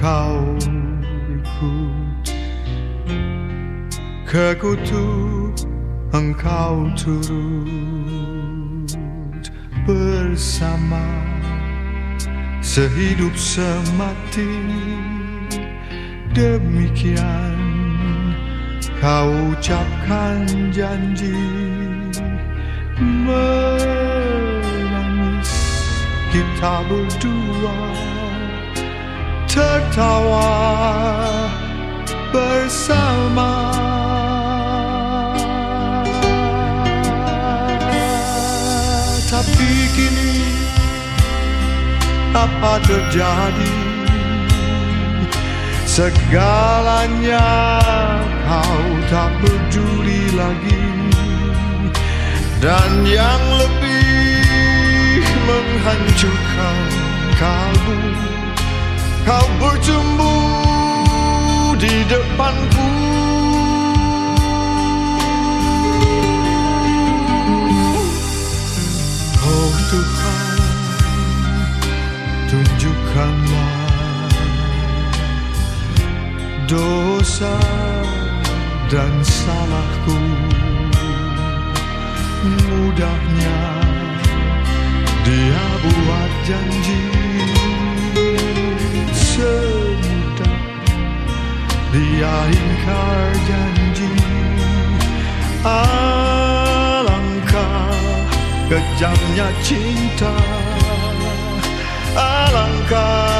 engkau ikut ke kutub engkau turut bersama. Sehidup semati demikian kau ucapkan janji menangis. Kita berdua tertawa bersama. Tapi kini apa terjadi segalanya. Kau tak peduli lagi. Dan yang lebih depanku. Oh Tuhan tunjukkanlah dosa dan salahku. Mudahnya dia buat janji dia ingkar janji alangkah kejamnya cinta. Alangkah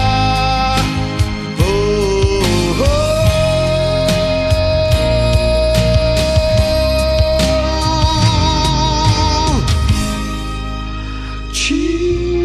She